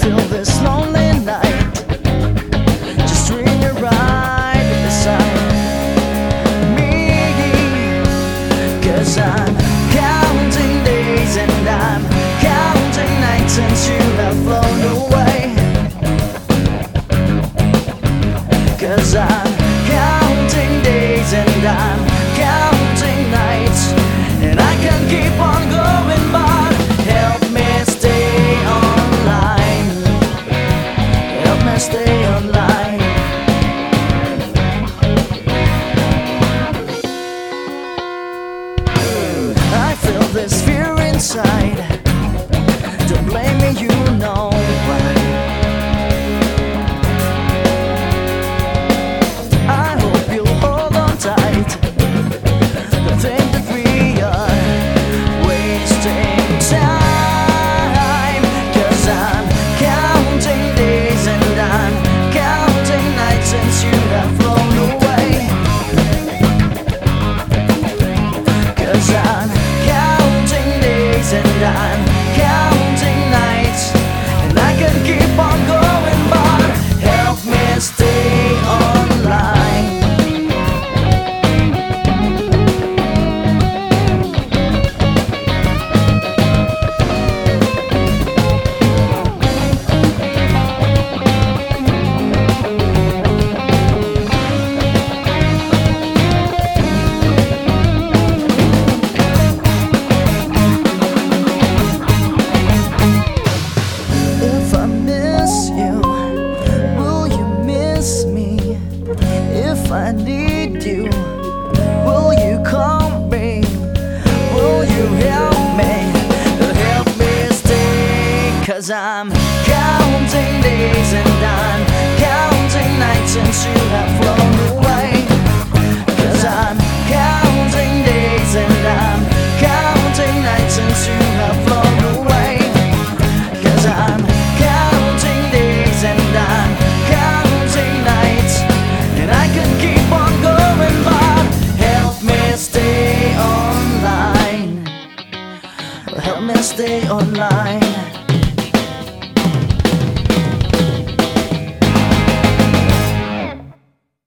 feel this lonely. feel this fear inside. Don't blame me, you know. Cause I'm counting days and I'm counting nights since you have flown away. Cause I'm counting days and I'm counting nights since you have flown away. Cause I'm counting days and I'm counting nights And I can keep on going but help me stay online. Help me stay online.